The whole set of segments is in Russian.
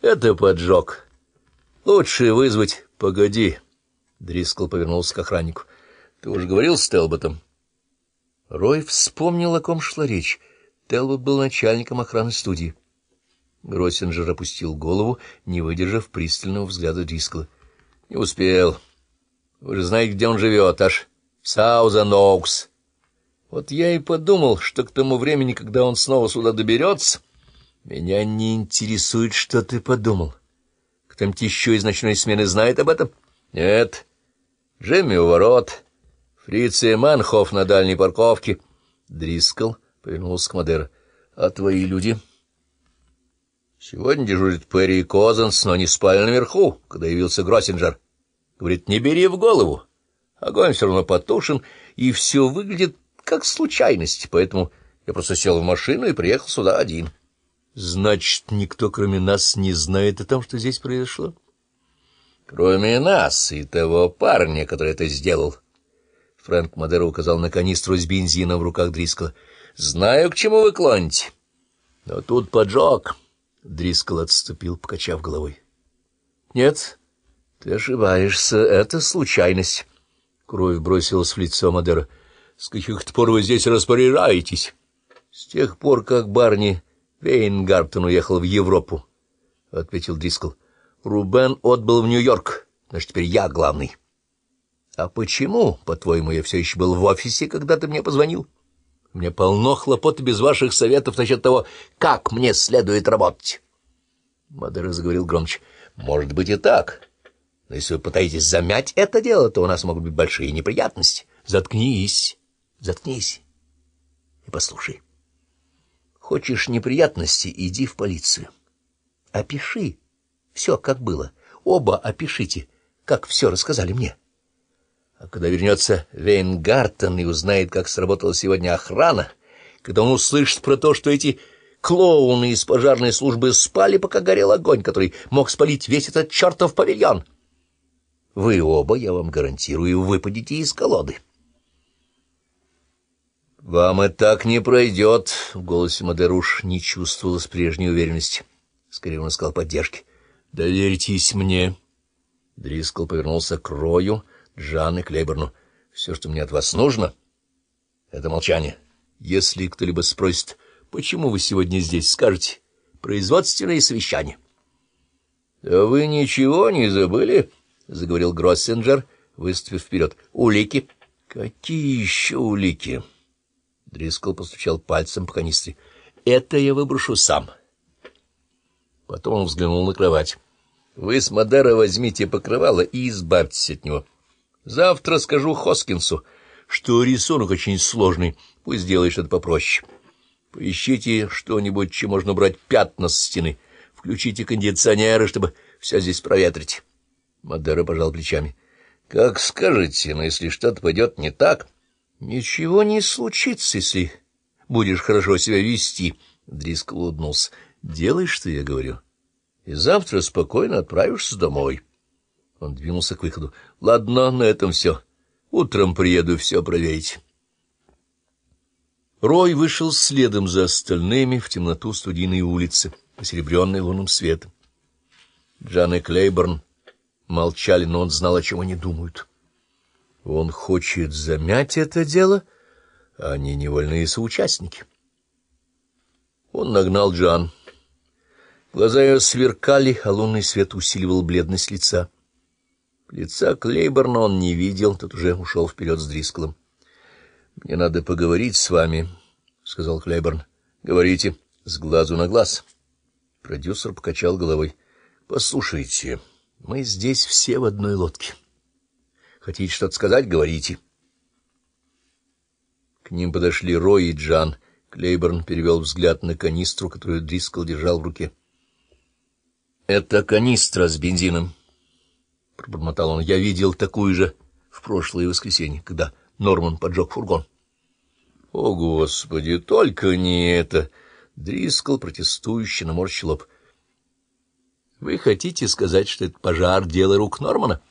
Это поджог. Лучше вызвать... Погоди. Дрискл повернулся к охраннику. Ты уже говорил с Телботом? Рой вспомнил, о ком шла речь. Телбот был начальником охраны студии. Гроссинджер опустил голову, не выдержав пристального взгляда Дрискла. — Не успел. Вы же знаете, где он живет, аж в Сауза-Ноукс. Вот я и подумал, что к тому времени, когда он снова сюда доберется... Меня не интересует, что ты подумал. Кто-нибудь еще из ночной смены знает об этом? Нет. Джимми у ворот. Фриц и Манхоф на дальней парковке. Дрискл повернулся к Мадера. А твои люди? Сегодня дежурит Перри и Козенс, но они спали наверху, когда явился Гроссинджер. Говорит, не бери в голову. Огонь все равно потушен, и все выглядит как случайность, поэтому я просто сел в машину и приехал сюда один. Значит, никто, кроме нас, не знает о том, что здесь произошло? Кроме нас и того парня, который это сделал. Фрэнк Мадера указал на канистру с бензином в руках Дрискла. Знаю, к чему вы клоните. Но тут поджог. Дрискл отступил, покачав головой. Нет, ты ошибаешься, это случайность. Кровь бросилась в лицо Мадера. С каких-то пор вы здесь распоряжаетесь? С тех пор, как Барни Вейнгартен уехал в Европу, — ответил Дрискл. Рубен отбыл в Нью-Йорк, значит, теперь я главный. А почему, по-твоему, я все еще был в офисе, когда ты мне позвонил? Мне полно хлопот без ваших советов насчет того, как мне следует работать. Мадера заговорил громче. Может быть и так. Но если вы пытаетесь замять это дело, то у нас могут быть большие неприятности. Заткнись, заткнись и послушай. Хочешь неприятности, иди в полицию. Опиши все, как было. Оба опишите, как все рассказали мне. А когда вернется Вейнгартен и узнает, как сработала сегодня охрана, когда он услышит про то, что эти клоуны из пожарной службы спали, пока горел огонь, который мог спалить весь этот чертов павильон, вы оба, я вам гарантирую, выпадете из колоды. «Вам и так не пройдет», — в голосе Мадеруш не чувствовалось прежней уверенности. Скорее он искал поддержки. «Доверьтесь мне». Дрискл повернулся к Рою, Джан и Клейберну. «Все, что мне от вас нужно, — это молчание. Если кто-либо спросит, почему вы сегодня здесь, скажете, производственное совещание». «А вы ничего не забыли?» — заговорил Гроссинджер, выставив вперед. «Улики». «Какие еще улики?» Дрискл постучал пальцем по канистре. — Это я выброшу сам. Потом он взглянул на кровать. — Вы с Мадера возьмите покрывало и избавьтесь от него. Завтра скажу Хоскинсу, что рисунок очень сложный, пусть делаешь это попроще. Поищите что-нибудь, чем можно убрать пятна с стены. Включите кондиционеры, чтобы все здесь проветрить. Мадера пожал плечами. — Как скажете, но если что-то пойдет не так... Ничего не случится, если будешь хорошо себя вести, — Дриск улыбнулся. — Делай, что я говорю, и завтра спокойно отправишься домой. Он двинулся к выходу. — Ладно, на этом все. Утром приеду все проверить. Рой вышел следом за остальными в темноту студийной улицы, посеребренной лунным светом. Джан и Клейборн молчали, но он знал, о чем они думают. Он хочет замять это дело, а они невольные соучастники. Он нагнал Джан. Глаза ее сверкали, а лунный свет усиливал бледность лица. Лица Клейборна он не видел, тот уже ушел вперед с Дрисклом. — Мне надо поговорить с вами, — сказал Клейборн. — Говорите, с глазу на глаз. Продюсер покачал головой. — Послушайте, мы здесь все в одной лодке. — Хотите что-то сказать? Говорите. К ним подошли Рой и Джан. Клейборн перевел взгляд на канистру, которую Дрискл держал в руке. — Это канистра с бензином, — пробормотал он. — Я видел такую же в прошлое воскресенье, когда Норман поджег фургон. — О, Господи, только не это! Дрискл протестующе наморщил лоб. — Вы хотите сказать, что это пожар — дело рук Нормана? —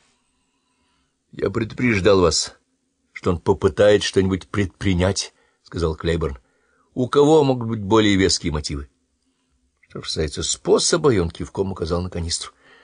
я предупреждал вас, что он попытает что-нибудь предпринять, — сказал Клейборн. — У кого могут быть более веские мотивы? — Что касается способа, он кивком указал на канистру.